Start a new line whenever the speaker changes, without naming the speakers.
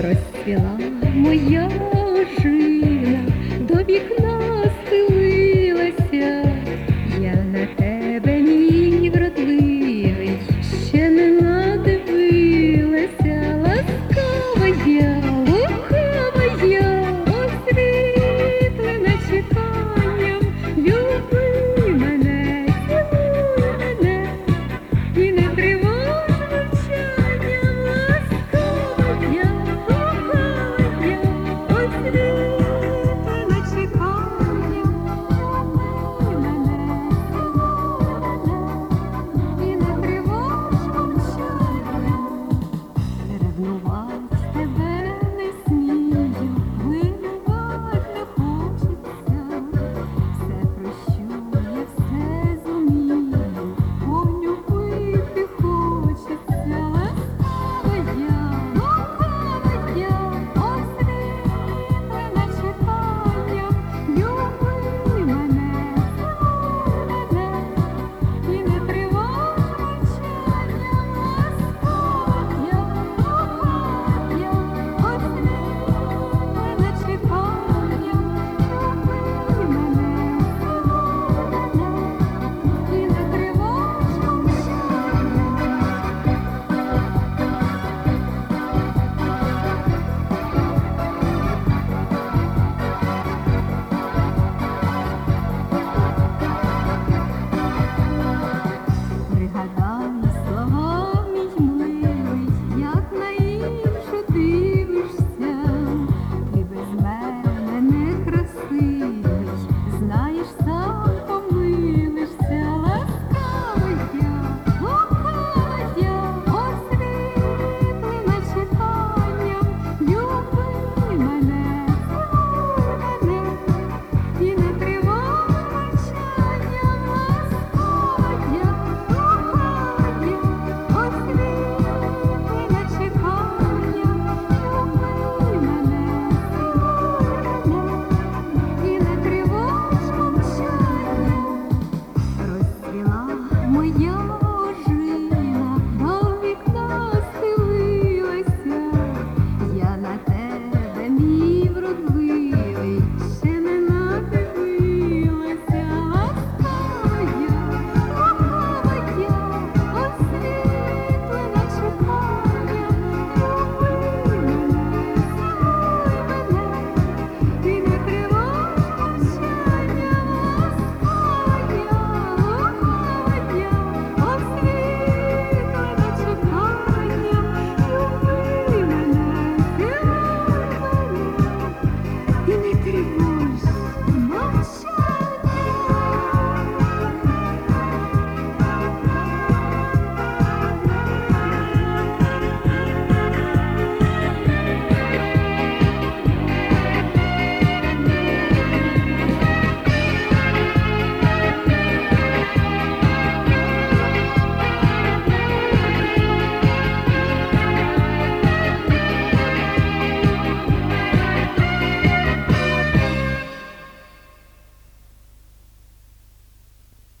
розцвіла моя жила до вікна стили.